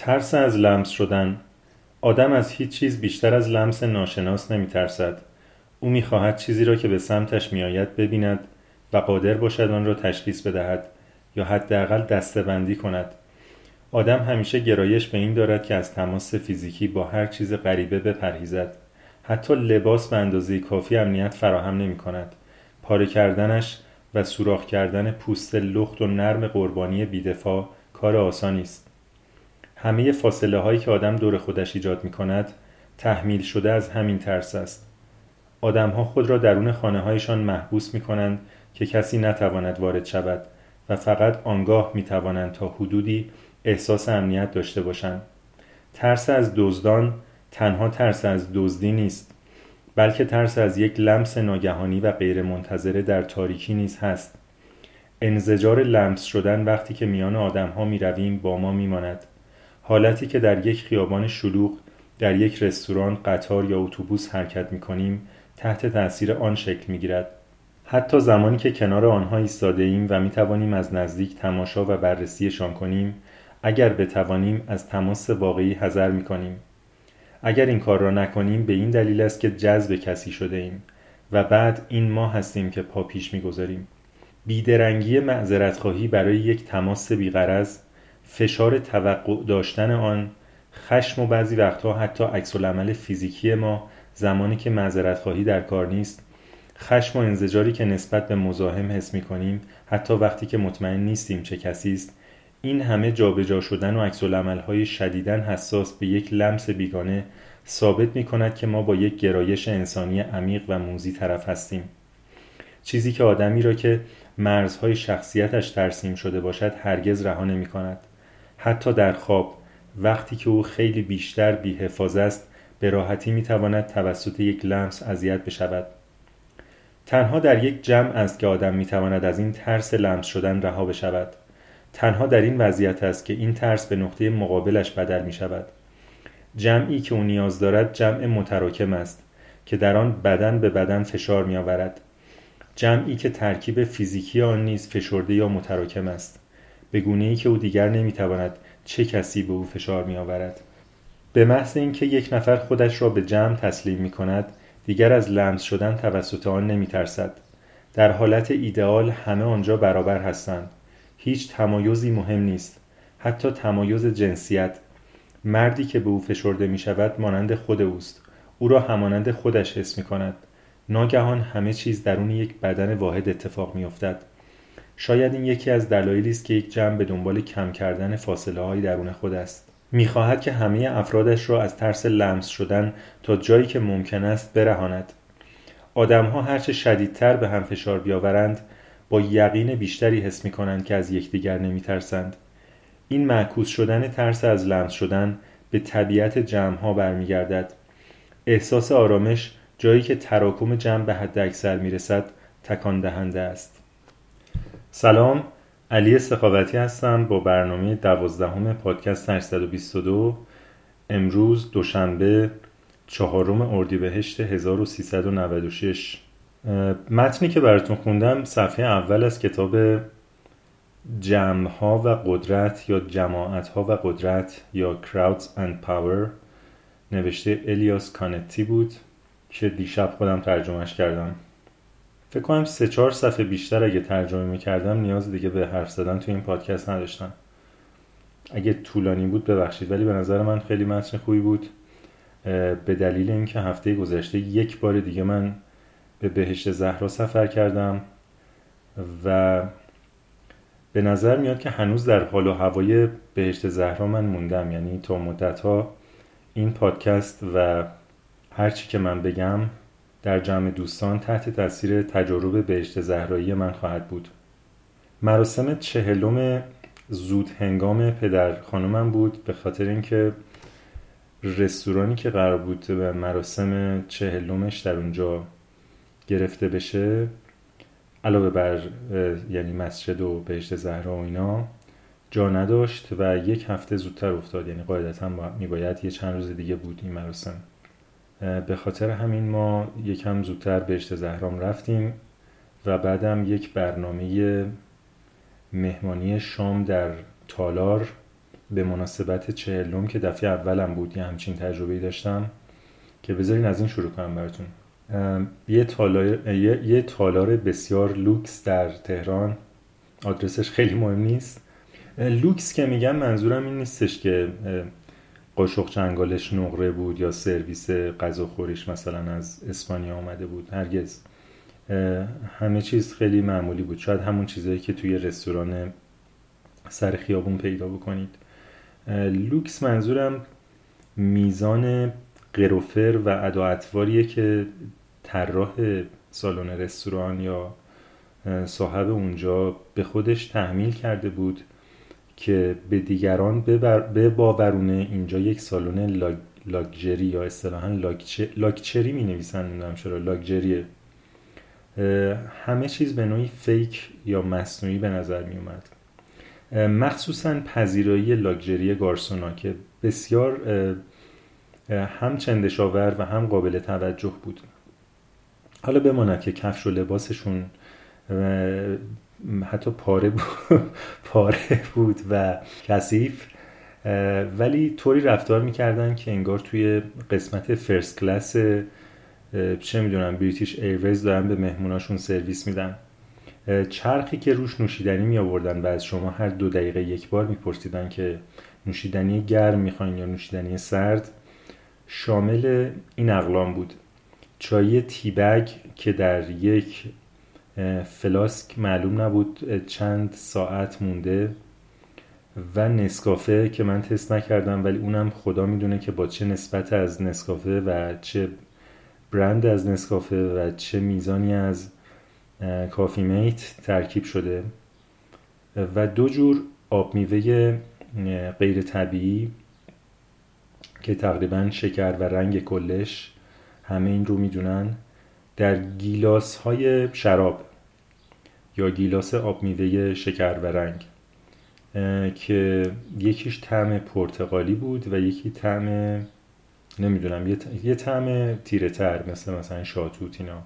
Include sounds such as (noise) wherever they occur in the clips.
ترس از لمس شدن آدم از هیچ چیز بیشتر از لمس ناشناس نمی ترسد. او می خواهد چیزی را که به سمتش می آید ببیند و قادر باشد آن را تشخیص بدهد یا حداقل دستبندی کند. آدم همیشه گرایش به این دارد که از تماس فیزیکی با هر چیز غریبه بپرهیزد. حتی لباس به اندازه کافی امنیت فراهم نمی کند. پاره کردنش و سوراخ کردن پوست لخت و نرم قربانی بیدفاع کار آسانی است. همه فاصله هایی که آدم دور خودش ایجاد می کند تحمیل شده از همین ترس است. آدم ها خود را درون خانه هایشان محبوس می کنند که کسی نتواند وارد شود و فقط آنگاه می توانند تا حدودی احساس امنیت داشته باشند. ترس از دزدان تنها ترس از دزدی نیست بلکه ترس از یک لمس ناگهانی و غیرمنتظره در تاریکی نیز هست. انزجار لمس شدن وقتی که میان آدم ها می رویم با ما می ماند. حالتی که در یک خیابان شلوغ در یک رستوران قطار یا اتوبوس حرکت می کنیم تحت تاثیر آن شکل می گیرد. حتی زمانی که کنار آنها ایستاده ایم و می توانیم از نزدیک تماشا و بررسیشان کنیم اگر بتوانیم از تماس واقعی حذر می کنیم. اگر این کار را نکنیم به این دلیل است که جذب کسی شده ایم و بعد این ما هستیم که پا پیش می‌گذاریم بیدرنگی معذرت خواهی برای یک تماس بیغرض فشار توقع داشتن آن خشم و بعضی وقتها حتی عکس العمل فیزیکی ما زمانی که معذرت خواهی در کار نیست خشم و انزجاری که نسبت به مزاحم حس می کنیم حتی وقتی که مطمئن نیستیم چه کسی است. این همه جابجا شدن و عکس های شدیدن حساس به یک لمس بیگانه ثابت می کند که ما با یک گرایش انسانی عمیق و موزی طرف هستیم. چیزی که آدمی را که مرزهای شخصیتش ترسیم شده باشد هرگز رها نمی کند حتی در خواب. وقتی که او خیلی بیشتر بیحفاظ است به راحتی می تواند توسط یک لمس اذیت بشود. تنها در یک جمع است که آدم می تواند از این ترس لمس شدن رها بشود. تنها در این وضعیت است که این ترس به نقطه مقابلش بدل می شود جمعی که او نیاز دارد جمع متراکم است که در آن بدن به بدن فشار می آورد جمعی که ترکیب فیزیکی آن نیز فشرده یا متراکم است. به گونه ای که او دیگر نمی تواند چه کسی به او فشار می آورد به محض اینکه یک نفر خودش را به جمع تسلیم می کند دیگر از لمس شدن توسط آن نمی ترسد در حالت ایدئال همه آنجا برابر هستند. هیچ تمایزی مهم نیست. حتی تمایز جنسیت. مردی که به او فشرده می شود مانند خود اوست. او را همانند خودش حس می کند ناگهان همه چیز درون یک بدن واحد اتفاق می افتد شاید این یکی از دلایلی است که یک جمع به دنبال کم کردن فاصله های درون خود است می‌خواهد که همه افرادش را از ترس لمس شدن تا جایی که ممکن است برهاند آدمها هرچه شدیدتر به هم فشار بیاورند با یقین بیشتری حس می کنند که از یکدیگر نمی ترسند. این معکوس شدن ترس از لمس شدن به طبیعت جمع ها برمیگردد. احساس آرامش جایی که تراکم جمع به حد اکثر می رسد تکان دهنده است. سلام علی سخاوتی هستم با برنامه دوازدهم پادکست 822 امروز دوشنبه چهارم اردیبهشت 1396 متنی که براتون خوندم صفحه اول از کتاب جمع و قدرت یا جماعت ها و قدرت یا Crowds and Power. نوشته الیاس کانتی بود که دیشب خودم ترجمهش کردم. فکر کنم سه چهار صفحه بیشتر اگه ترجمه می‌کردم نیاز دیگه به حرف زدن تو این پادکست نداشتم. اگه طولانی بود ببخشید ولی به نظر من خیلی متن خوبی بود. به دلیل اینکه هفته گذشته یک بار دیگه من به بهشت زهرا سفر کردم و به نظر میاد که هنوز در حال و هوای بهشت زهرا من موندم. یعنی تا مدت ها این پادکست و هرچی که من بگم در جمع دوستان تحت تاثیر تجارب بهشت زهرایی من خواهد بود. مراسم چهلم زود هنگام پدر خانمم بود به خاطر اینکه رستورانی که قرار بود به مراسم چهلمش در اونجا گرفته بشه علاوه بر یعنی مسجد و بهشت زهرا و اینا جا نداشت و یک هفته زودتر افتاد. یعنی قاعدتا میباید یه چند روز دیگه بود این مراسم. به خاطر همین ما یکم زودتر بهشت زهرام رفتیم و بعدم یک برنامه مهمانی شام در تالار به مناسبت چهلم که دفعه اولم بود یه همچین تجربه داشتم که بذارین از این شروع کنم براتون. یه تالار, یه تالار بسیار لوکس در تهران. آدرسش خیلی مهم نیست. لوکس که میگم منظورم این نیستش که قاشق چنگالش نقره بود یا سرویس غذاخوریش مثلا از اسپانیا آمده بود هرگز. همه چیز خیلی معمولی بود. شاید همون چیزهایی که توی رستوران سر خیابون پیدا بکنید. لوکس منظورم میزان قروفر و ادا که طراح سالن رستوران یا صاحب اونجا به خودش تحمیل کرده بود. که به دیگران به باورونه اینجا یک سالن لاگ... لاکجری یا اصطلاحا لاکچری می نویسن نمی‌دونم چرا لاکجریه. همه چیز به نوعی فیک یا مصنوعی به نظر می اومد مخصوصا پذیرایی لاکجری گارسونا که بسیار هم چندشاور و هم قابل توجه بود. حالا بماند که کفش و لباسشون حتی پاره بود, (laughs) پاره بود و کثیف. ولی طوری رفتار می‌کردن که انگار توی قسمت first class چه می‌دونم British Airways دارن به مهموناشون سرویس میدن. چرخی که روش نوشیدنی می آوردن و از شما هر دو دقیقه یک بار میپرسیدن که نوشیدنی گرم می‌خواین یا نوشیدنی سرد شامل این اقلام بود. چای tea bag که در یک فلاسک معلوم نبود چند ساعت مونده و نسکافه که من تست نکردم ولی اونم خدا می‌دونه که با چه نسبت از نسکافه و چه برند از نسکافه و چه میزانی از کافی میت ترکیب شده. و دو جور آب میوه غیر طبیعی که تقریبا شکر و رنگ کلش همه این رو می‌دونن در گیلاس های شراب. یا گیلاس آب میوه شکر و رنگ که یکیش طعم پرتغالی بود و یکی طعم نمی‌دونم یه, یه طعم تیره تر مثل مثلا شاتوت اینا.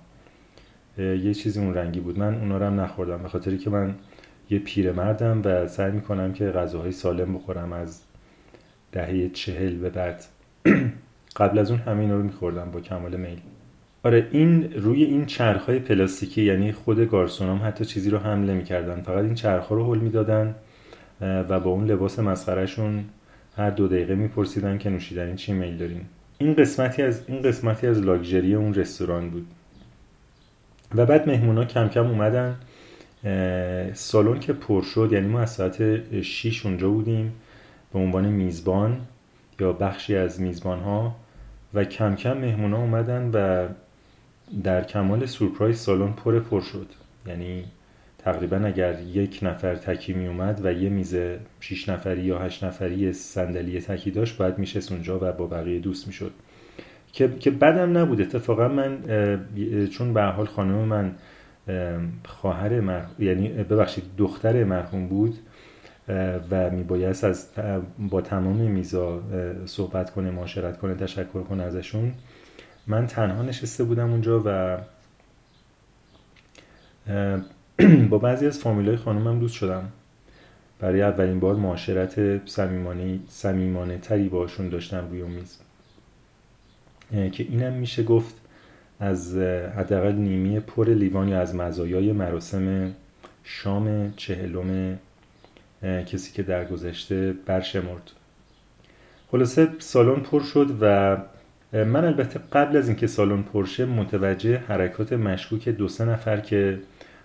یه چیزی اون رنگی بود. من اونا رو هم نخوردم به خاطری که من یه پیرمردم و سعی می‌کنم که غذاهای سالم بخورم از دهه چهل به بعد. (clears throat) قبل از اون همه اینا رو میخوردم با کمال میل. آره این روی این چرخهای پلاستیکی یعنی خود گارسونام حتی چیزی رو حمله می‌کردن فقط این چرخها رو حل می‌دادن و با اون لباس مسخرهشون هر دو دقیقه میپرسیدن که نوشیدنی چی میل دارین. این قسمتی از این قسمتی از لاکچری اون رستوران بود. و بعد مهمونا کم کم اومدن سالن که پر شد یعنی ما از ساعت 6 اونجا بودیم به عنوان میزبان یا بخشی از میزبان ها و کم کم مهمونا اومدن و در کمال سورپرایز سالن پر پر شد. یعنی تقریبا اگر یک نفر تکی می اومد و یه میز 6 نفری یا 8 نفری صندلی تکی داشت باید میشست اونجا و با بقیه دوست می‌شد. که که بدم نبود. اتفاقا من چون به حال خانم من خواهر مرحوم یعنی ببخشید دختر مرحوم بود و میبایست از با تمام میزا صحبت کنه معاشرت کنه تشکر کنه ازشون. من تنها نشسته بودم اونجا و (clears throat) با بعضی از فامیلای خانومم دوست شدم. برای اولین بار معاشرت صمیمانه صمیمانه تری باشون داشتم روی میز. که اینم میشه گفت از حداقل نیمی پر لیوان یا از مزایای مراسم شام چهلم کسی که در گذشته برشمرد. خلاصه سالن پر شد و من البته قبل از اینکه سالن پرشه متوجه حرکات مشکوک دو سه نفر که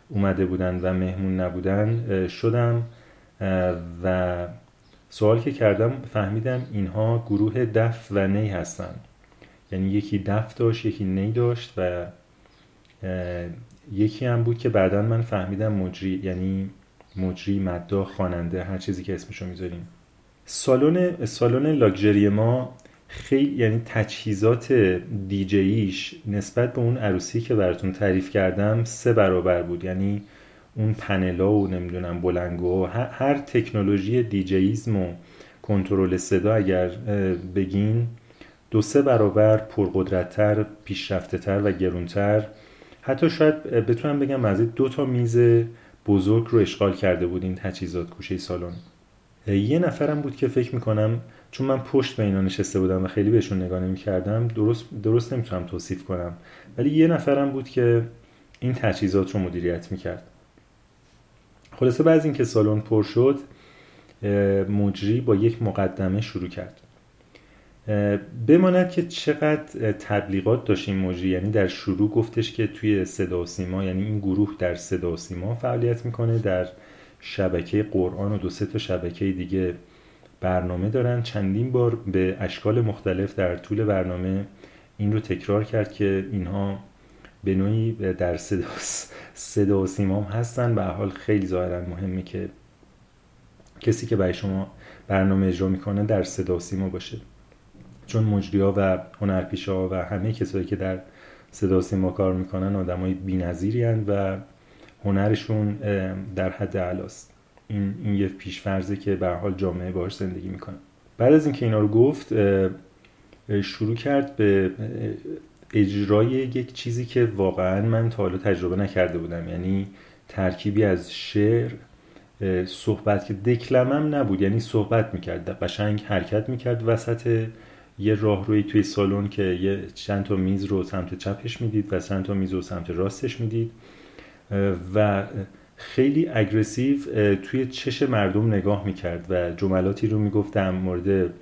اومده بودن و مهمون نبودن شدم و سوال که کردم فهمیدم اینها گروه دف و نی هستن. یعنی یکی دف داشت یکی نی داشت و یکی هم بود که بعدا من فهمیدم مجری یعنی مجری مداح خواننده هر چیزی که اسمشو می‌ذاریم. سالن سالن لاکچری ما خیلی یعنی تجهیزات دیجیش نسبت به اون عروسی که براتون تعریف کردم سه برابر بود. یعنی اون پنلا و نمی‌دونم بلنگو هر تکنولوژی دیجیزم و کنترل صدا اگر بگین دو سه برابر پرقدرتتر پیشرفته تر و گرونتر. حتی شاید بتونم بگم از دو تا میز بزرگ رو اشغال کرده بود این تجهیزات کوشه سالن. یه نفرم بود که فکر می‌کنم چون من پشت به اینا نشسته بودم و خیلی بهشون نگاه نمی کردم درست, درست نمی‌تونم توصیف کنم. ولی یه نفرم بود که این تجهیزات رو مدیریت می‌کرد. خلاصه بعد اینکه سالن پر شد مجری با یک مقدمه شروع کرد. بماند که چقدر تبلیغات داشت این مجری. یعنی در شروع گفتش که توی صدا و سیما یعنی این گروه در صدا و سیما فعالیت می‌کنه در شبکه قرآن و دو سه تا شبکه دیگه برنامه دارن. چندین بار به اشکال مختلف در طول برنامه این رو تکرار کرد که اینها به نوعی در صدا, صدا و سیمام هستن. و حال خیلی ظاهرا مهمه که کسی که برای شما برنامه اجرا می‌کنه در صدا و سیما باشه. چون مجریا و هنرپیشا و همه کسایی که در صدا و سیما کار می‌کنن آدمای بی‌نظیری و هنرشون در حد علاست این این یه پیشفرزه که به حال جامعه باش زندگی می‌کنه. بعد از اینکه اینا رو گفت شروع کرد به اجرای یک چیزی که واقعا من تا حالا تجربه نکرده بودم. یعنی ترکیبی از شعر صحبت که دکلمم نبود. یعنی صحبت می‌کرد قشنگ حرکت می‌کرد وسط یه راهروی توی سالن که یه چند تا میز رو سمت چپش می‌دید و چند تا میز رو سمت راستش می‌دید. و خیلی اگریسیو توی چش مردم نگاه می‌کرد و جملاتی رو می‌گفت در مورد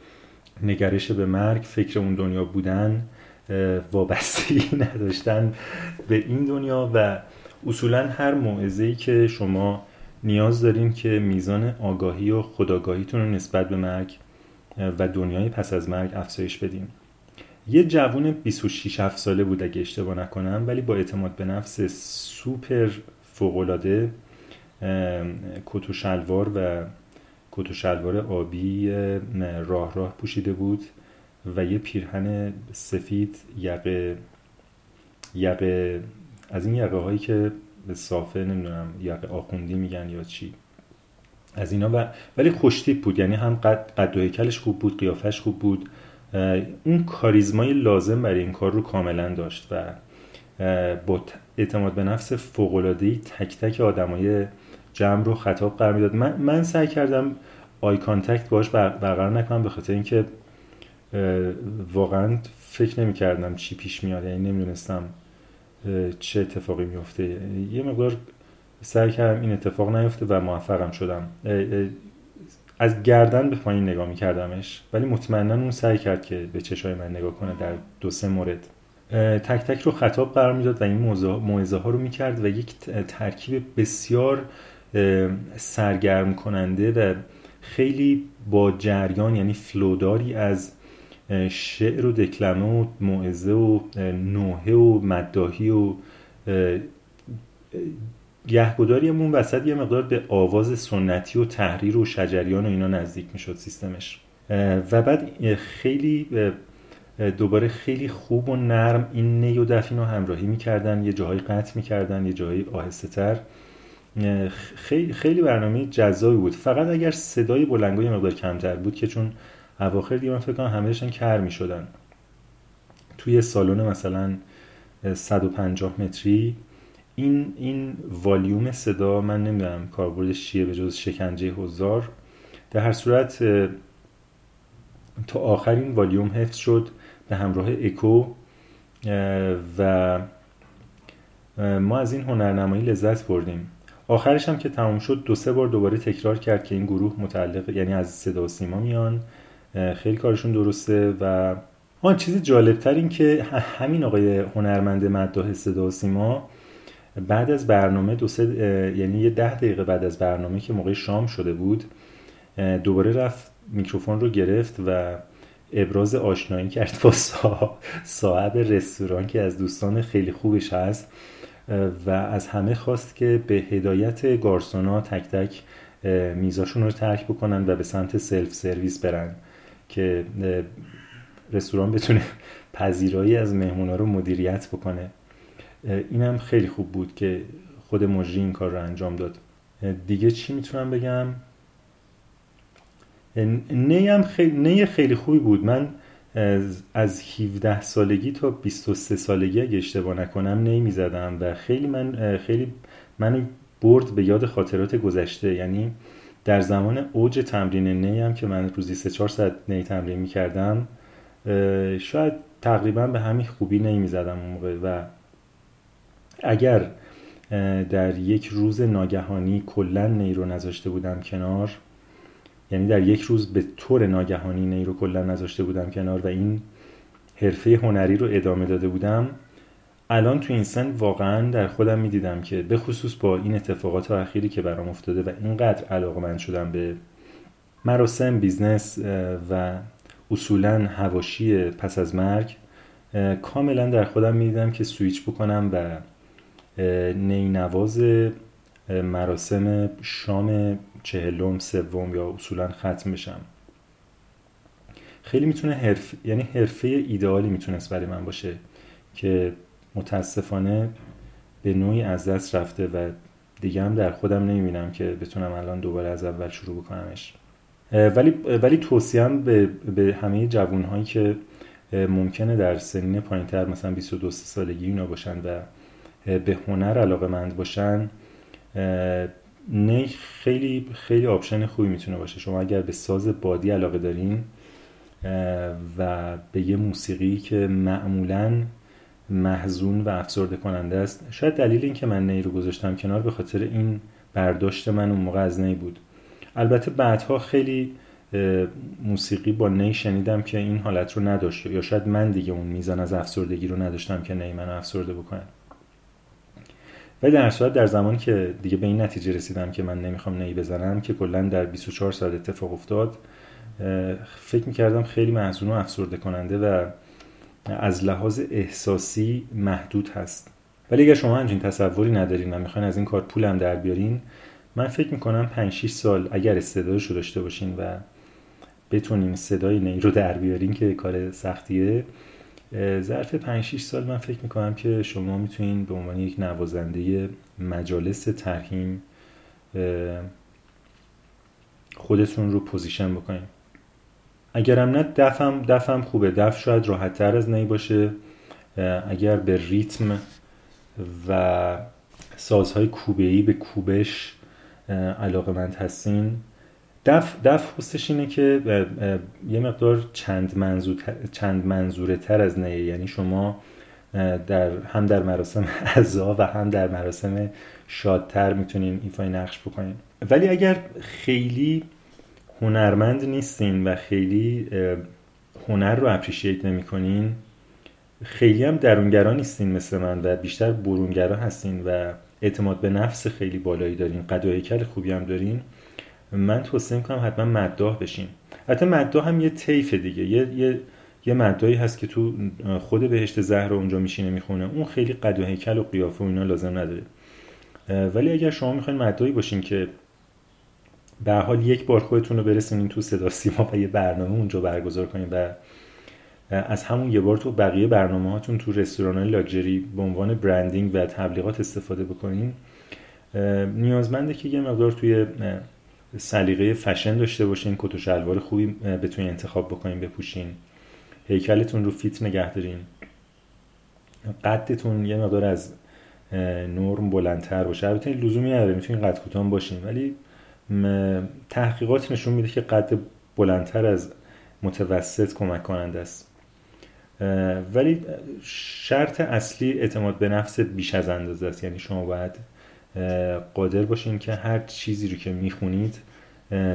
نگرش به مرگ فکر اون دنیا بودن وابستگی (laughs) نداشتن به این دنیا و اصولا هر موعظه‌ای که شما نیاز دارین که میزان آگاهی و خداگاهیتون رو نسبت به مرگ و دنیای پس از مرگ افزایش بدین. یه جوون 26 7 ساله بود اگه اشتباه نکنم ولی با اعتماد به نفس سوپر فوقالعاده کت و شلوار و کت و شلوار آبی راه راه پوشیده بود و یه پیرهن سفید یقه یقه از این یقه هایی که به صافه نمی‌دونم یقه آخوندی میگن یا چی. از اینا و ولی خوشتیپ بود یعنی هم قد, قد و هیکلش خوب بود قیافش خوب بود. اون کاریزمای لازم برای این کار رو کاملا داشت و با اعتماد به نفس فوق‌العاده‌ای تک تک آدمای جمع رو خطاب قرار می‌داد. من, من سعی کردم eye contact باش برقرار نکنم به خاطر اینکه واقعا فکر نمی کردم چی پیش میاد. یعنی نمی‌دونستم چه اتفاقی میفته یه مقدار سعی کردم این اتفاق نیفته و موفقم شدم. از گردن به پایین نگاه میکردمش ولی مطمئنا اون سعی کرد که به چشای من نگاه کنه در دو سه مورد. تک تک رو خطاب قرار می‌داد و این موعظه ها رو می‌کرد و یک ترکیب بسیار سرگرم کننده و خیلی با جریان یعنی فلوداری از شعر و دکلمه و موعظه و نوحه و مداهی و گهگداریمون وسط یه مقدار به آواز سنتی و تحریر و شجریان و اینا نزدیک می‌شد سیستمش. و بعد خیلی دوباره خیلی خوب و نرم این نی و دفین رو همراهی می‌کردن یه جاهایی قطع می‌کردن یه جاهایی آهسته تر خیلی, خیلی برنامه جذابی بود. فقط اگر صدای بلنگوی مقدار کمتر بود که چون اواخر دیگه من فکر کنم همه داشتن کر می‌شدن. توی سالن مثلا 150 متری این این والیوم صدا من نمی‌دونم کاربردش چیه به جز شکنجه هزار در هر صورت تا آخرین والیوم حفظ شد به همراه اکو و ما از این هنرنمایی لذت بردیم. آخرش هم که تموم شد دو سه بار دوباره تکرار کرد که این گروه متعلق یعنی از صدا و سیما میان. خیلی کارشون درسته و آن چیز جالبتر این که همین آقای هنرمند مداح صدا و سیما بعد از برنامه دو سه یعنی یه ده دقیقه بعد از برنامه که موقع شام شده بود دوباره رفت میکروفون رو گرفت و ابراز آشنایی کرد با صاحب رستوران که از دوستان خیلی خوبش هست. و از همه خواست که به هدایت گارسونا تک تک میزاشون رو ترک بکنن و به سمت سلف سرویس برن که رستوران بتونه (laughs) پذیرایی از مهمونا رو مدیریت بکنه. اینم خیلی خوب بود که خود مجری این کار رو انجام داد. دیگه چی می‌تونم بگم؟ نیم خیلی, نی خیلی خوبی بود. من از 17 سالگی تا 23 سالگی اگه اشتباه نکنم نی می‌زدم و خیلی من خیلی من برد به یاد خاطرات گذشته. یعنی در زمان اوج تمرین نی که من روزی سه چهار ساعت نی تمرین می‌کردم شاید تقریبا به همین خوبی نی می‌زدم اون موقع. و اگر در یک روز ناگهانی کلا نی رو نذاشته بودم کنار یعنی در یک روز به طور ناگهانی نی رو کلا نذاشته بودم کنار و این حرفه هنری رو ادامه داده بودم. الان تو این سن واقعا در خودم می‌دیدم که به خصوص با این اتفاقات اخیری که برام افتاده و اینقدر علاقه من شدم به مراسم business و اصولا حواشی پس از مرگ کاملا در خودم می‌دیدم که سویچ بکنم و نی‌نواز مراسم شام چهلم سوم یا اصولا ختم بشم. خیلی می‌تونه حرف یعنی حرفه ایدئالی می‌تونست برای من باشه که متاسفانه به نوعی از دست رفته و دیگه هم در خودم نمی‌بینم که بتونم الان دوباره از اول شروع بکنمش. ولی ولی توصیم به, به همه جوانهایی که ممکنه در سنین پایینتر مثلا 22 سالگی اینا باشن و به هنر علاقه مند باشن نه خیلی خیلی option خوبی می‌تونه باشه. شما اگر به ساز بادی علاقه دارین و به یه موسیقی که معمولا محزون و افسرده کننده است شاید دلیل این که من نی رو گذاشتم کنار به خاطر این برداشت من اون موقع از نی بود. البته بعدها خیلی موسیقی با نی شنیدم که این حالت رو نداشت یا شاید من دیگه اون میزان از افسردگی رو نداشتم که نی منو افسرده بکنه. ولی در صورت در زمانی که دیگه به این نتیجه رسیدم که من نمی‌خوام نی بزنم که کلا در 24 ساعت اتفاق افتاد فکر می‌کردم خیلی محزون و افسرده کننده و از لحاظ احساسی محدود هست. ولی اگر شما همچین تصوری ندارین و می‌خواین از این کار پولم در بیارین من فکر می‌کنم 5 6 سال اگر استعدادش رو داشته باشین و بتونین صدای نی رو در بیارین که کار سختیه ظرف 5 6 سال من فکر می‌کنم که شما می‌تونین به عنوان یک نوازنده مجالس ترهیم خودتون رو position بکنین. اگرم نه دفم دفم خوبه. دف شاید راحت تر از نی باشه. اگر به ریتم و سازهای کوبه‌ای به کوبش علاقه مند هستین دف دف خاصیتش اینه که یه مقدار چند, منظور چند منظوره تر از نیه یعنی شما در هم در مراسم (laughs) عزا و هم در مراسم شادتر می‌تونین ایفای نقش بکنین. ولی اگر خیلی هنرمند نیستین و خیلی هنر رو اپریشیت نمی‌کنین خیلی هم درونگرا نیستین مثل من و بیشتر برونگرا هستین و اعتماد به نفس خیلی بالایی دارین قد و هیکل خوبی هم دارین. من توصیه می‌کنم حتما مداح بشین. حتی مداح هم یه طیف دیگه. یه, یه یه مدایی هست که تو خود بهشت زهر اونجا میشینه می‌خونه. اون خیلی قد و هیکل و قیافه و اینا لازم نداره. ولی اگر شما می‌خواین مدایی باشین که به حال یک بار خودتون رو برسونین تو صدا سیما و یه برنامه اونجا برگزار کنین و از همون یه بار تو بقیه برنامه هاتون تو رستوران لاکچری به عنوان برندینگ و تبلیغات استفاده بکنین. نیازمنده که یه مقدار توی سلیقه فشن داشته باشین کت و شلوار خوبی بتونین انتخاب بکنین بپوشین. هیکلتون رو فیت نگه دارین. قدتون یه مقدار از نرم بلندتر باشه. البته لزومی نداره می‌تونین قد کوتاه باشین. ولی تحقیقات نشون میده که قد بلندتر از متوسط کمک کننده است. ولی شرط اصلی اعتماد به نفس بیش از اندازه است. یعنی شما باید قادر باشین که هر چیزی رو که می‌خونید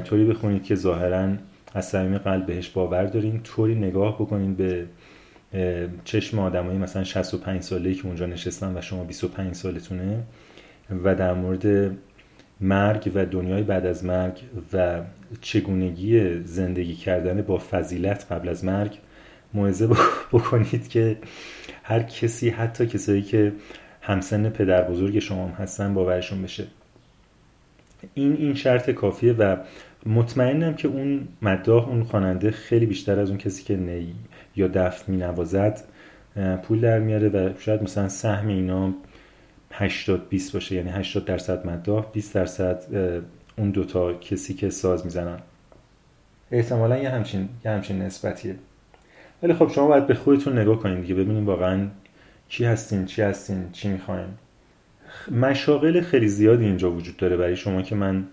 طوری بخونید که ظاهرا از صمیم قلب بهش باور دارین. طوری نگاه بکنید به چشم آدمایی مثلا 65 ساله که اونجا نشستن و شما 25 سالتونه و در مورد مرگ و دنیای بعد از مرگ و چگونگی زندگی کردن با فضیلت قبل از مرگ موعظه بکنید که هر کسی حتی کسایی که همسن پدر بزرگ شما هم هستن باورشون بشه. این این شرط کافیه و مطمئنم که اون مداح اون خواننده خیلی بیشتر از اون کسی که نی یا دف می نوازد پول در میاره و شاید مثلا سهم اینا 80 20 باشه یعنی 80 درصد مداح 20 درصد اون دوتا کسی که ساز می‌زنن. احتمالا یه همچین یه همچین نسبتیه. ولی خب شما باید به خودتون نگاه کنید دیگه ببینید واقعا چی هستین چی هستین چی می‌خواین؟ مشاغل خیلی زیادی اینجا وجود داره برای شما که من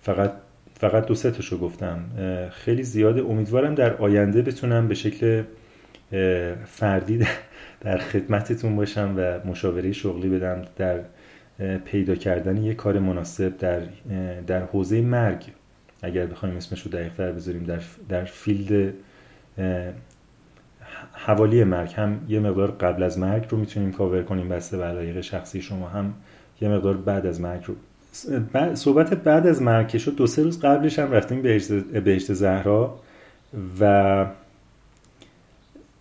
فقط فقط دو تاشو گفتم. خیلی زیاده. امیدوارم در آینده بتونم به شکل فردی در خدمتتون باشم و مشاوره شغلی بدم در پیدا کردن یک کار مناسب در در حوزه مرگ. اگر بخوایم اسمش رو دقیق بذاریم در, در field حوالی مرگ. هم یه مقدار قبل از مرگ رو می‌تونیم کاور کنیم بسته به علایق شخصی شما هم یه مقدار بعد از مرگ رو. صحبت بعد از مرگ که شد دو سه روز قبلش هم رفتیم بهشت زهرا و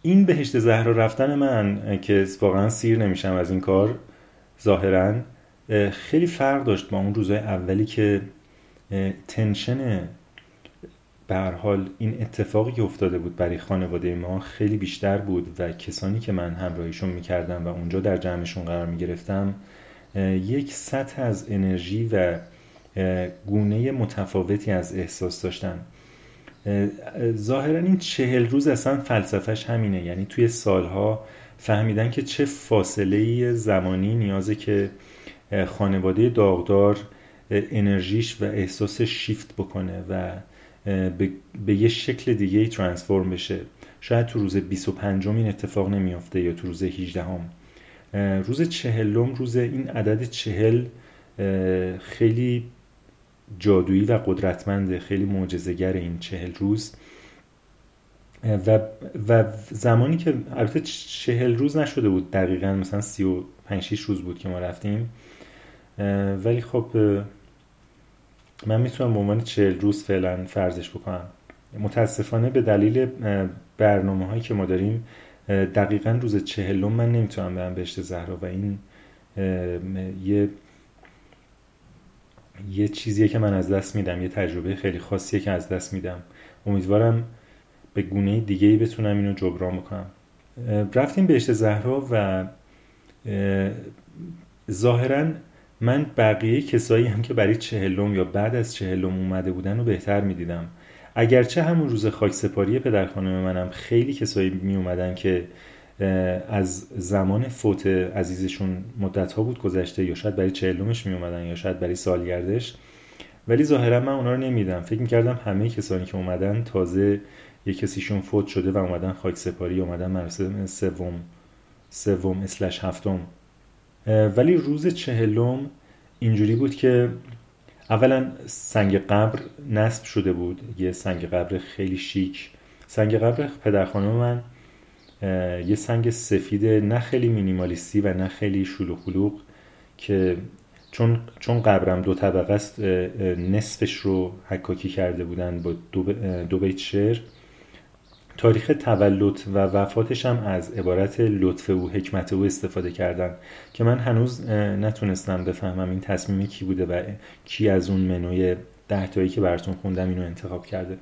این بهشت زهرا رفتن من که واقعا سیر نمیشم از این کار ظاهرا خیلی فرق داشت با اون روزهای اولی که تنشن به حال این اتفاقی که افتاده بود برای خانواده ما خیلی بیشتر بود و کسانی که من همراهیشون می‌کردم و اونجا در جمعشون قرار می‌گرفتم یک سطح از انرژی و گونه متفاوتی از احساس داشتن. ظاهرا این چهل روز اصلا فلسفهش همینه. یعنی توی سالها فهمیدن که چه فاصله زمانی نیازه که خانواده داغدار انرژیش و احساس شیفت بکنه و به, یه شکل دیگه ای ترانسفورم بشه. شاید تو روز 25 این اتفاق نمیافته یا تو روز 18 هم. روز چهلم روز این عدد چهل خیلی جادویی و قدرتمنده خیلی معجزه‌گر این چهل روز. و, و زمانی که البته چهل روز نشده بود دقیقا مثلا سی و پنج روز بود که ما رفتیم. ولی خب من می‌تونم به عنوان چهل روز فعلا فرضش بکنم. متاسفانه به دلیل برنامه هایی که ما داریم دقیقا روز چهلم من نمی‌تونم برم بهشت زهرا و این یه یه چیزیه که من از دست میدم یه تجربه خیلی خاصیه که از دست میدم. امیدوارم به گونه دیگه ای بتونم اینو جبران بکنم. رفتیم بهشت زهرا و ظاهرا من بقیه کسایی هم که برای چهلم یا بعد از چهلم اومده بودن رو بهتر می‌دیدم. اگرچه همون روز خاک سپاری پدر خانم منم خیلی کسایی می اومدن که از زمان فوت عزیزشون مدت ها بود گذشته یا شاید برای چهلمش می اومدن یا شاید برای سالگردش ولی ظاهرا من اونا رو نمیدم فکر می‌کردم همه کسانی که اومدن تازه یه کسیشون فوت شده و اومدن خاک سپاری اومدن مراسم سوم سوم اسلش هفتم. ولی روز چهلم اینجوری بود که اولا سنگ قبر نصب شده بود. یه سنگ قبر خیلی شیک. سنگ قبر پدرخانم من یه سنگ سفید نه خیلی مینیمالیستی و نه خیلی شلوغ که چون چون قبرم دو طبقه است نصفش رو حکاکی کرده بودن با دو, دو بیت شعر. تاریخ تولد و وفاتش هم از عبارت لطف او حکمت او استفاده کردن که من هنوز نتونستم بفهمم این تصمیم کی بوده و کی از اون منوی ده تایی که براتون خوندم اینو انتخاب کرده.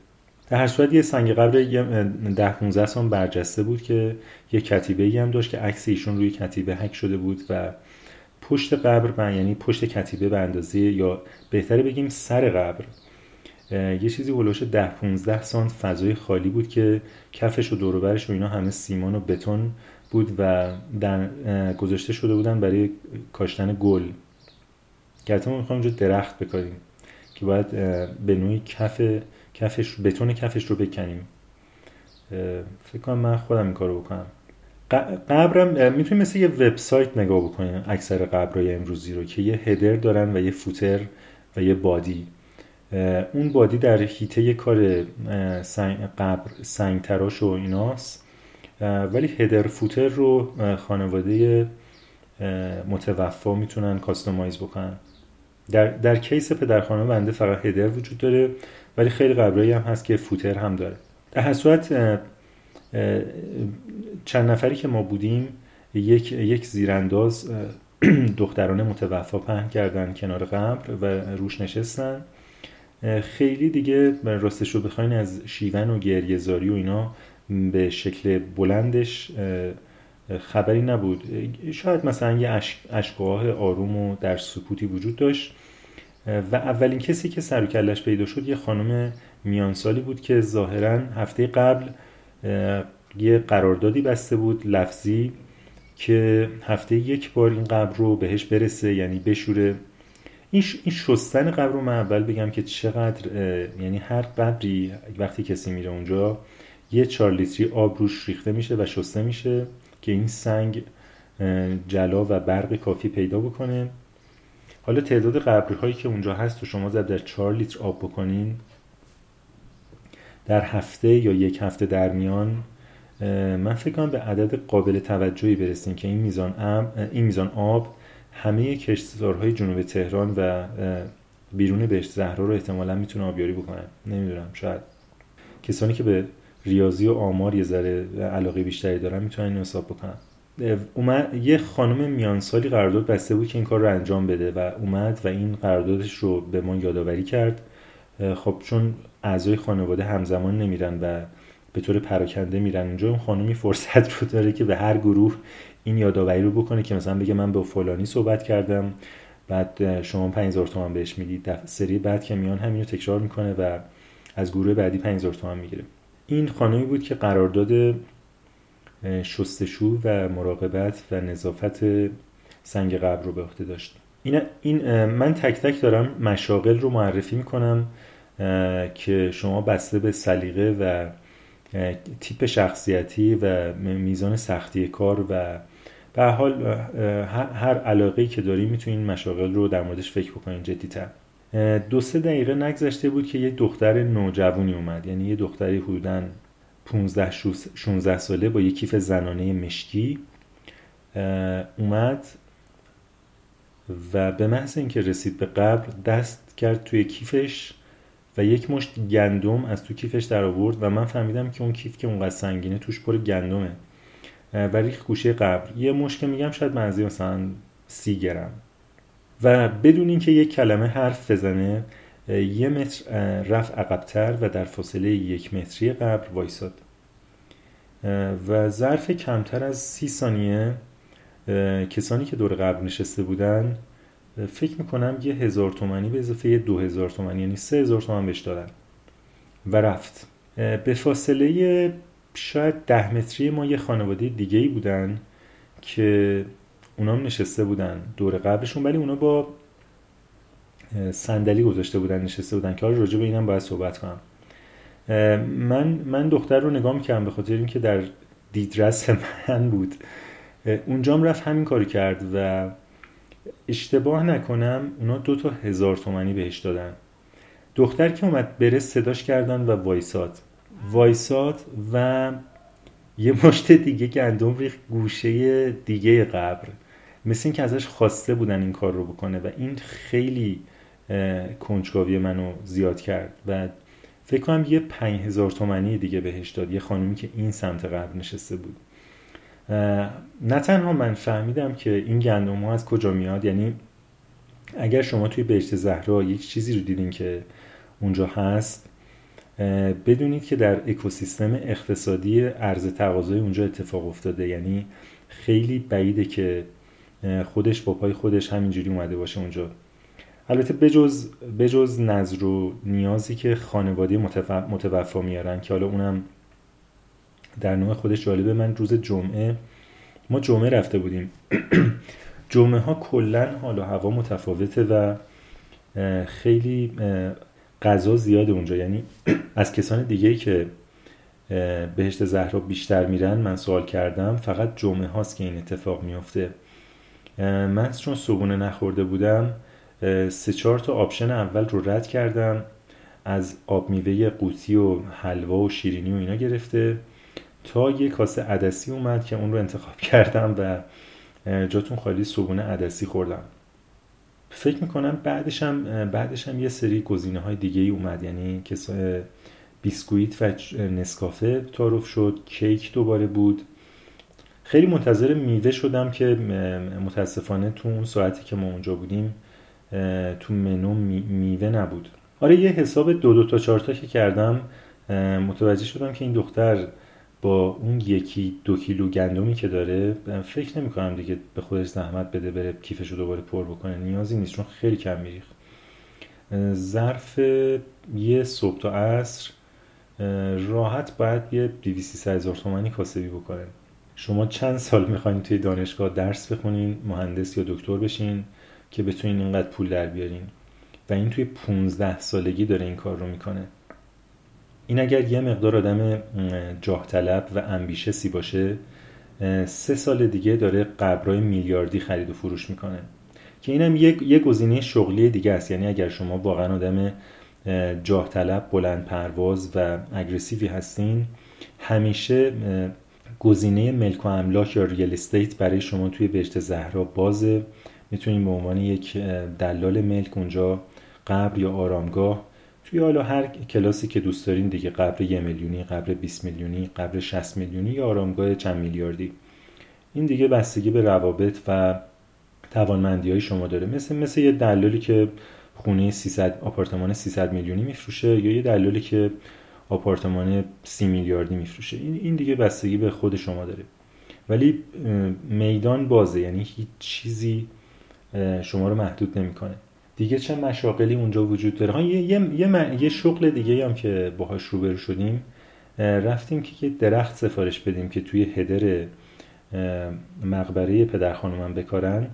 در هر صورت یه سنگ قبر ده 15 سال برجسته بود که یه کتیبه ای هم داشت که عکس ایشون روی کتیبه حک شده بود و پشت قبر یعنی پشت کتیبه به اندازه یا بهتره بگیم سر قبر یه چیزی هلوش ده 15 سانت فضای خالی بود که کفش و دوروبرش و اینا همه سیمان و بتون بود و در گذاشته شده بودن برای کاشتن گل. که ما می‌خوایم اینجا درخت بکاریم که باید به نوعی کف کفش بتون کفش رو بکنیم. فکر کنم من خودم این کارو بکنم. قبرم می‌تونیم مثل یه وبسایت نگاه بکنیم اکثر قبرهای امروزی رو که یه هدر دارن و یه فوتر و یه بادی. اون بادی در هیته کار سنگ قبر سنگ تراش و ایناست. ولی هدر فوتر رو خانواده متوفا می‌تونن کاستومایز بکنن. در, در کیس پدرخانه بنده فقط هدر وجود داره ولی خیلی قبرایی هم هست که فوتر هم داره. در چند نفری که ما بودیم یک, یک زیرانداز (clears throat) دختران متوفا پهن کردن کنار قبر و روش نشستن. خیلی دیگه راستش رو بخواین از شیون و گریهزاری و اینا به شکل بلندش خبری نبود. شاید مثلا یه اشکاه آروم و در سکوتی وجود داشت. و اولین کسی که سر کلش پیدا شد یه خانم میانسالی بود که ظاهرا هفته قبل یه قراردادی بسته بود لفظی که هفته یک بار این قبر رو بهش برسه یعنی بشوره. این, این شستن قبر رو من اول بگم که چقدر یعنی هر قبری وقتی کسی میره اونجا یه چهار لیتری آب روش ریخته میشه و شسته میشه که این سنگ جلا و برق کافی پیدا بکنه. حالا تعداد قبرهایی که اونجا هست و شما زد در چهار لیتر آب بکنین در هفته یا یک هفته در میان من فکر کنم به عدد قابل توجهی برسیم که این میزان, این میزان آب همه کشتزارهای جنوب تهران و بیرون بهشت زهرا رو احتمالا می‌تونه آبیاری بکنن. نمی‌دونم شاید. کسانی که به ریاضی و آمار یه ذره علاقه بیشتری دارن می‌تونن این حساب بکنن. اومد یه خانم میانسالی قرارداد بسته بود که این کار رو انجام بده و اومد و این قراردادش رو به ما یادآوری کرد. خب چون اعضای خانواده همزمان نمیرن و به طور پراکنده میرن. اونجا اون خانمی فرصت رو داره که به هر گروه این یادآوری رو بکنه که مثلا بگه من با فلانی صحبت کردم بعد شما 5000 تومان بهش می‌دید. سری بعد که میان همینو تکرار می‌کنه و از گروه بعدی 5000 تومان می‌گیره. این خانمی بود که قرارداد شستشو و مراقبت و نظافت سنگ قبر رو به عهده داشت. این, این من تک تک دارم مشاغل رو معرفی می‌کنم که شما بسته به سلیقه و تیپ شخصیتی و میزان سختی کار و به حال هر علاقه که داری می‌تونین مشاغل رو در موردش فکر بکنین تر دو سه دقیقه نگذشته بود که یه دختر نوجوانی اومد. یعنی یه دختری حدودا 15 16 ساله با یه کیف زنانه مشکی اومد و به محض اینکه رسید به قبر دست کرد توی کیفش و یک مشت گندم از تو کیفش در آورد و من فهمیدم که اون کیف که اونقدر سنگینه توش پر گندمه. ریخ گوشه قبر یه مشت که میگم شاید منزی مثلا سی گرم. و بدون اینکه یک کلمه حرف بزنه یه متر رفت عقبتر و در فاصله یک متری قبر وایساد. و ظرف کمتر از سی ثانیه کسانی که دور قبر نشسته بودن فکر می‌کنم یه هزار تومنی به اضافه یه دو هزار تومنی یعنی سه هزار تومن بهش دادن. و رفت. به فاصله شاید ده متری ما یه خانواده دیگه ای بودن که اونام نشسته بودن دور قبرشون ولی اونا با صندلی گذاشته بودن نشسته بودن. که راجع به اینم باید صحبت کنم. من من دختر رو نگاه می‌کردم به خاطر اینکه در دیدرس من بود. اونجام رفت همین کاری کرد و اشتباه نکنم اونا دو تا هزار تومنی بهش دادن. دختر که اومد بره صداش کردن و وایساد. وایساد و یه مشت دیگه گندم ریخ گوشه دیگه قبر. مثل اینکه ازش خواسته بودن این کار رو بکنه و این خیلی کنجکاوی منو زیاد کرد و فکر کنم یه پنج هزار تومنی دیگه بهش داد یه خانومی که این سمت قبل نشسته بود. نه تنها من فهمیدم که این گندم ها از کجا میاد یعنی اگر شما توی بهشت زهرا یک چیزی رو دیدین که اونجا هست بدونید که در اکوسیستم اقتصادی ارز تقاضای اونجا اتفاق افتاده. یعنی خیلی بعیده که خودش با پای خودش همینجوری اومده باشه اونجا. البته بجز, بجز نظر و نیازی که خانواده متوفا میارن که حالا اونم در نوع خودش جالبه من روز جمعه ما جمعه رفته بودیم. (clears throat) جمعه ها کلا حال و هوا متفاوته و خیلی غذا زیاد اونجا. یعنی از کسان دیگه که بهشت زهرا بیشتر میرن من سوال کردم فقط جمعه هاست که این اتفاق میفته من چون صبونه نخورده بودم سه چهار تا آپشن اول رو رد کردم. از آب میوه قوطی و حلوا و شیرینی و اینا گرفته. تا یه کاسه عدسی اومد که اون رو انتخاب (laughs) کردم و جاتون خالی صبونه عدسی خوردم. فکر می‌کنم بعدش هم, بعدش هم یه سری گزینه های دیگه ای اومد. یعنی که بیسکویت و نسکافه تعارف شد کیک دوباره بود. خیلی منتظر میوه شدم که متاسفانه تو اون ساعتی که ما اونجا بودیم تو منو میوه نبود. آره یه حساب دو دو تا چهار تا که کردم متوجه شدم که این دختر با اون یکی دو کیلو گندمی که داره فکر نمی کنم دیگه به خودش زحمت بده بره کیفش رو دوباره پر بکنه نیازی نیست چون خیلی کم میریخ ظرف یه صبح تا عصر راحت باید یه 200 هزار تومنی کاسبی بکنه. شما چند سال می‌خواین توی دانشگاه درس بخونین مهندس یا دکتر بشین که بتونین اینقدر پول در بیارین؟ و این توی 15 سالگی داره این کار رو می‌کنه. این اگر یه مقدار آدم جاه طلب و امبیشسی باشه سه سال دیگه داره قبرای میلیاردی خرید و فروش می‌کنه. که اینم یک یه گزینه شغلی دیگه است. یعنی اگر شما واقعا آدم جاه طلب بلند پرواز و اگریسیوی هستین همیشه گزینه ملک و املاک یا ریال استیت برای شما توی بهشت زهرا بازه. می‌تونید به عنوان یک دلال ملک اونجا قبر یا آرامگاه توی حالا هر کلاسی که دوست دارین دیگه قبر یه میلیونی قبر 20 میلیونی قبر 60 میلیونی یا آرامگاه چند میلیاردی این دیگه بستگی به روابط و توانمندی های شما داره. مثل مثل یه دلالی که خونه 300 آپارتمان 300 میلیونی میفروشه یا یه دلالی که آپارتمان 30 میلیاردی میفروشه. این این دیگه بستگی به خود شما داره. ولی میدان بازه یعنی هیچ چیزی شما رو محدود نمی‌کنه. دیگه چه مشاقلی اونجا وجود داره؟ یه, یه،, یه, یه شغل دیگه هم که باهاش روبرو شدیم رفتیم که درخت سفارش بدیم که توی هدر مقبره پدر خانومم بکارن.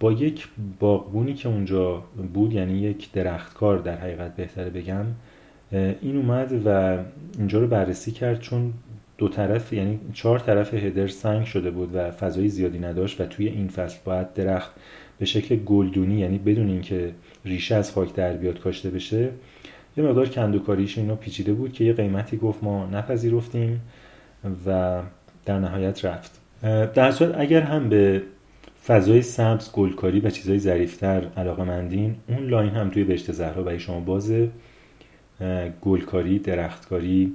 با یک باغبونی که اونجا بود یعنی یک درختکار در حقیقت بهتره بگم این اومد و اینجا رو بررسی کرد چون دو طرف یعنی چهار طرف هدر سنگ شده بود و فضای زیادی نداشت و توی این فصل باید درخت به شکل گلدونی یعنی بدون اینکه ریشه از خاک در بیاد کاشته بشه یه مقدار کندوکاریش اینا پیچیده بود که یه قیمتی گفت ما نپذیرفتیم و در نهایت رفت. در صورت اگر هم به فضای سبز گلکاری و چیزهای ظریفتر علاقه مندین اون لاین هم توی بهشت زهرا برای شما بازه گلکاری درختکاری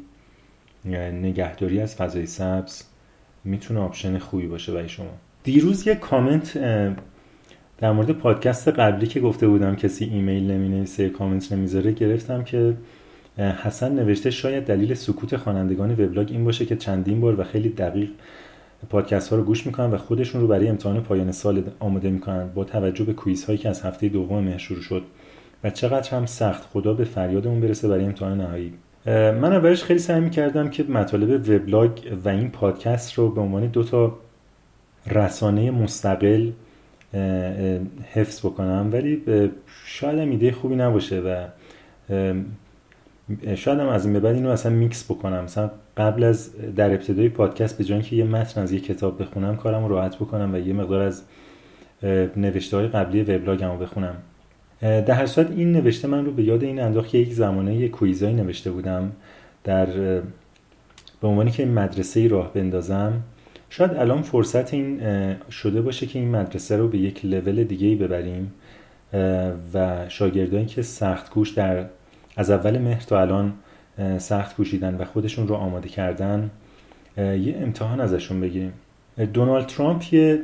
نگهداری از فضای سبز می‌تونه option خوبی باشه برای شما. دیروز یه کامنت در مورد پادکست قبلی که گفته بودم کسی ایمیل نمی نویسه کامنت نمی‌ذاره گرفتم که حسن نوشته شاید دلیل سکوت خوانندگان وبلاگ این باشه که چندین بار و خیلی دقیق پادکست ها رو گوش می‌کنن و خودشون رو برای امتحان پایان سال آماده می‌کنن با توجه به quiz هایی که از هفته دوم مهر شروع شد و چقدر هم سخت. خدا به فریادمون برسه برای امتحان نهایی. من اولش خیلی سعی می‌کردم که مطالب وبلاگ و این پادکست رو به عنوان دو تا رسانه مستقل حفظ بکنم. ولی شاید هم ایده خوبی نباشه و شاید هم از این به بعد اینو اصلا میکس بکنم. مثلا قبل از در ابتدای پادکست به جای که یه متن از یه کتاب بخونم کارم رو راحت بکنم و یه مقدار از نوشته های قبلی وبلاگم رو بخونم در هر صورت این نوشته من رو به یاد این انداخت که یک زمانه یک کویزایی نوشته بودم در به عنوانی که مدرسه ای راه بندازم. شاید الان فرصت این شده باشه که این مدرسه رو به یک لول دیگه ای ببریم و شاگردانی که سخت کوش در از اول مهر تا الان سخت کوشیدن و خودشون رو آماده کردن یه امتحان ازشون بگیریم. دونالد ترامپ یه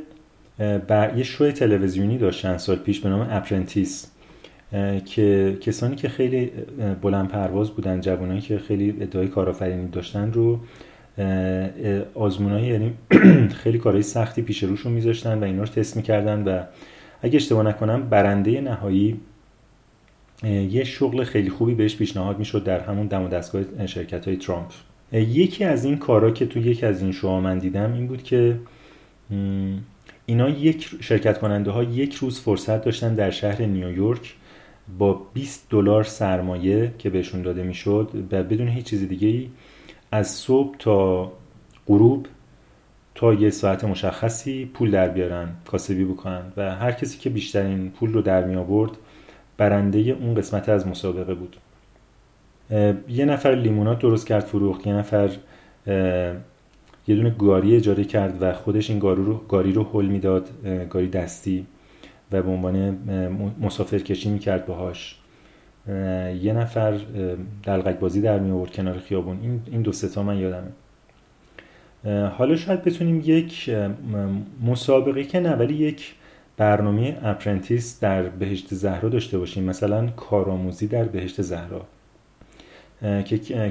بر... یه شو تلویزیونی داشت چند سال پیش به نام Apprentice که کسانی که خیلی بلند پرواز بودن جوانایی که خیلی ادعای کارآفرینی داشتن رو آزمونایی یعنی (clears throat) خیلی کارهای سختی پیش روشون میذاشتن و اینا رو تست می‌کردن و اگه اشتباه نکنم برنده نهایی یه شغل خیلی خوبی بهش پیشنهاد می‌شد در همون دم و دستگاه شرکت های ترامپ یکی از این کارا که تو یکی از این شوها من دیدم این بود که اینا یک شرکت کننده ها یک روز فرصت داشتن در شهر نیویورک با 20 دلار سرمایه که بهشون داده می‌شد و بدون هیچ چیز دیگه ای از صبح تا غروب تا یه ساعت مشخصی پول در بیارن کاسبی بکنن و هر کسی که بیشترین پول رو در می آورد برنده اون قسمت از مسابقه بود. یه نفر لیمونات درست کرد فروخت یه نفر یه دونه گاری اجاره کرد و خودش این گاری رو, گاری رو هل می‌داد گاری دستی و به عنوان مسافر کشی می‌کرد باهاش. یه نفر دلقک بازی در می آورد کنار خیابون. این این دو تا من یادمه. حالا شاید بتونیم یک مسابقه که نه ولی یک برنامه Apprentice در بهشت زهرا داشته باشیم. مثلا کارآموزی در بهشت زهرا.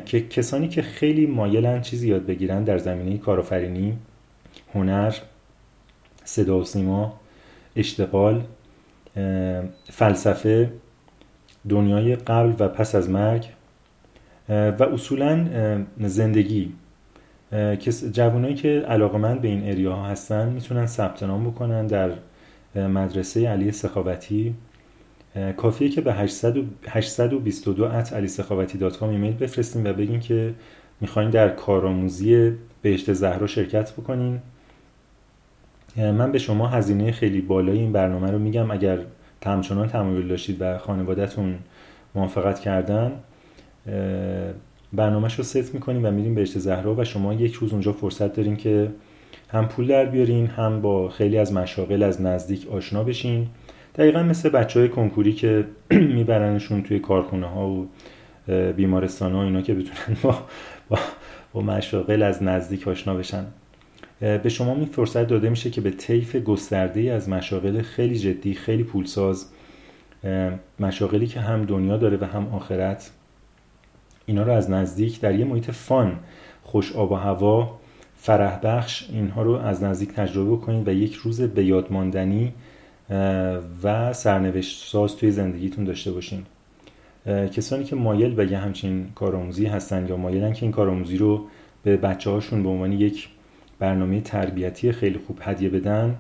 که کسانی که خیلی مایلن چیزی یاد بگیرن در زمینه کارآفرینی هنر صدا و سیما اشتغال فلسفه دنیای قبل و پس از مرگ و اصولا زندگی. که جوانایی که علاقمند به این اریا هستن می‌تونن ثبت نام بکنن در مدرسه علی سخاوتی. کافیه که به 822 at علی سخاوتی dot ایمیل بفرستین و بگین که می‌خواین در کارآموزی بهشت زهرا شرکت بکنین. من به شما هزینه خیلی بالای این برنامه رو میگم. اگر همچنان تمایل داشتید و خانوادهتون موافقت کردن برنامهش رو ست می‌کنیم و میریم بهشت زهرا و شما یک روز اونجا فرصت دارین که هم پول در بیارین هم با خیلی از مشاغل از نزدیک آشنا بشین. دقیقا مثل بچه های کنکوری که (clears throat) میبرنشون توی کارخونه ها و بیمارستان ها اینا که بتونن با, با, با مشاغل از نزدیک آشنا بشن. به شما این فرصت داده میشه که به طیف گسترده از مشاغل خیلی جدی خیلی پولساز مشاغلی که هم دنیا داره و هم آخرت اینا رو از نزدیک در یه محیط فان خوش آب و هوا فرح بخش اینها رو از نزدیک تجربه کنید و یک روز به یاد ماندنی و سرنوشت ساز توی زندگیتون داشته باشین. کسانی که مایل به یه همچین کارآموزی هستن یا مایلن که این کارآموزی رو به بچه هاشون به عنوان یک برنامه تربیتی خیلی خوب هدیه بدن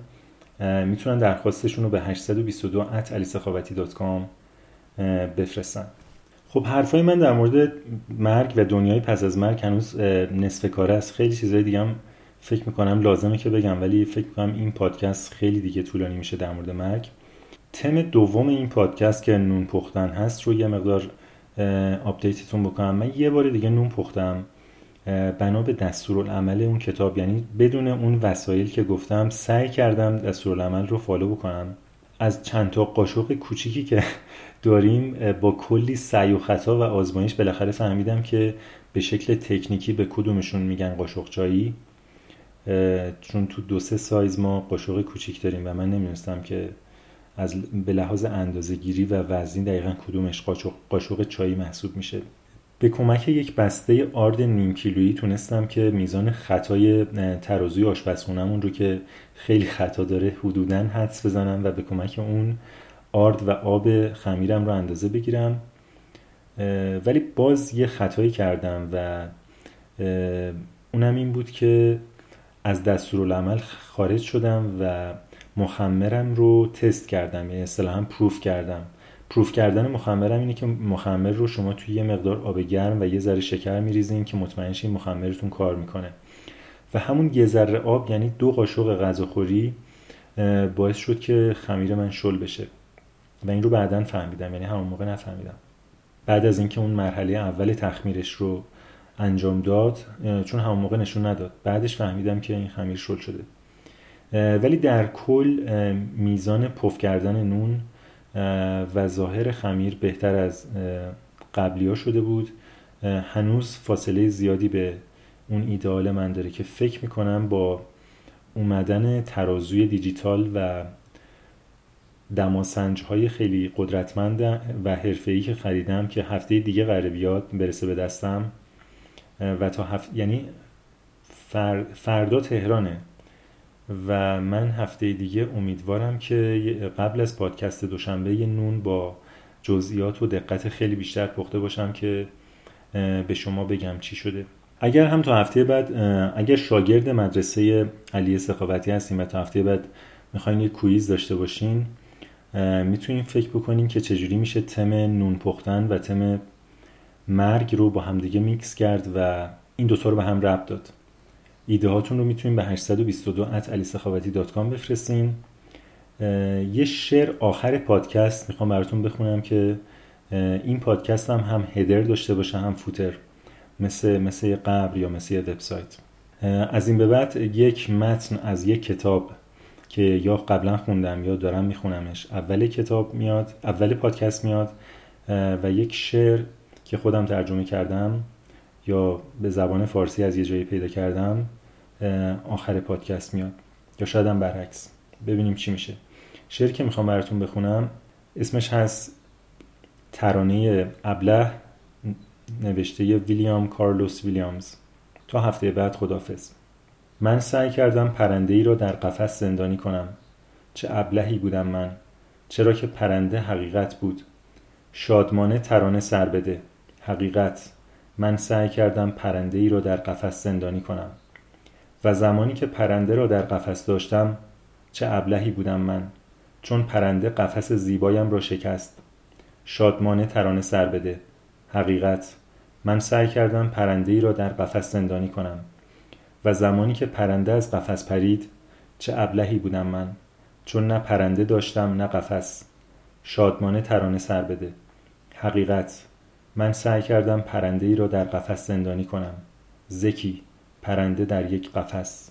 می‌تونن درخواستشون رو به 822 at بفرستن. خب حرفای من در مورد مرگ و دنیای پس از مرگ هنوز نصف کاره است. خیلی چیزهای دیگه هم فکر می‌کنم لازمه که بگم ولی فکر می‌کنم این پادکست خیلی دیگه طولانی میشه در مورد مرگ. تم دوم این پادکست که نون پختن هست رو یه مقدار update تون بکنم. من یه بار دیگه نون پختم. بنا به دستورالعمل اون کتاب. یعنی بدون اون وسایل که گفتم سعی کردم دستورالعمل رو follow بکنم. از چند تا قاشق کوچیکی که (laughs) داریم با کلی سعی و خطا و آزمایش بالاخره فهمیدم که به شکل تکنیکی به کدومشون میگن قاشق چایی چون تو دو سه سایز ما قاشق کوچیک داریم و من نمی‌دونستم که از به لحاظ اندازه گیری و وزنی دقیقا کدومش قاشق چایی محسوب میشه. به کمک یک بسته آرد نیم کیلویی تونستم که میزان خطای ترازوی آشپزخونهمون رو که خیلی خطا داره حدودا حدس بزنم و به کمک اون آرد و آب خمیرم رو اندازه بگیرم. ولی باز یه خطایی کردم و اونم این بود که از دستورالعمل خارج شدم و مخمرم رو تست کردم یعنی اصطلاحا پروف کردم. پروف کردن مخمرم اینه که مخمر رو شما توی یه مقدار آب گرم و یه ذره شکر میریزین که مطمئن شین مخمرتون کار می‌کنه. و همون یه ذره آب یعنی دو قاشق غذاخوری باعث شد که خمیر من شل بشه. و این رو بعدا فهمیدم یعنی همون موقع نفهمیدم. بعد از اینکه اون مرحله اول تخمیرش رو انجام داد چون همون موقع نشون نداد. بعدش فهمیدم که این خمیر شل شده. ولی در کل میزان پف کردن نون و ظاهر خمیر بهتر از قبلی ها شده بود. هنوز فاصله زیادی به اون ایدئال من داره که فکر می‌کنم با اومدن ترازوی دیجیتال و دماسنج های خیلی قدرتمند و حرفه‌ای که خریدم که هفته دیگه قراره بیاد برسه به دستم و تا هفت... یعنی فردا تهرانه. و من هفته دیگه امیدوارم که قبل از پادکست دوشنبه نون با جزئیات و دقت خیلی بیشتر پخته باشم که به شما بگم چی شده. اگر هم تا هفته بعد اگر شاگرد مدرسه علی سخاوتی هستیم و تا هفته بعد می‌خواین یه quiz داشته باشین می‌تونیم فکر بکنیم که چجوری میشه تم نون پختن و تم مرگ رو با همدیگه میکس کرد و این دوتا رو به هم ربط داد. ایده هاتون رو می‌تونیم به 822 at بفرستین. یه شعر آخر پادکست می‌خوام براتون بخونم که این پادکست هم هم header داشته باشه هم footer مثل مثل قبر یا مثل وبسایت. از این به بعد یک متن از یک کتاب که یا قبلا خوندم یا دارم میخونمش. اول کتاب میاد اول پادکست میاد و یک شعر که خودم ترجمه کردم یا به زبان فارسی از یه جایی پیدا کردم. آخر پادکست میاد. یا شاید هم برعکس. ببینیم چی میشه. شعر که می‌خوام براتون بخونم اسمش هست ترانه ابله نوشته ویلیام کارلوس ویلیامز. تا هفته بعد خدافز من سعی کردم پرنده ای را در قفس زندانی کنم. چه ابلهی بودم من. چرا که پرنده حقیقت بود. شادمانه ترانه سر بده. حقیقت. من سعی کردم پرنده ای را در قفس زندانی کنم. و زمانی که پرنده را در قفس داشتم چه ابلهی بودم من چون پرنده قفس زیبایم را شکست. شادمانه ترانه سر بده. حقیقت من سعی کردم پرنده ای را در قفس زندانی کنم. و زمانی که پرنده از قفس پرید چه ابلهی بودم من چون نه پرنده داشتم نه قفس. شادمانه ترانه سر بده. حقیقت من سعی کردم پرنده ای را در قفس زندانی کنم. زکی پرنده در یک قفس.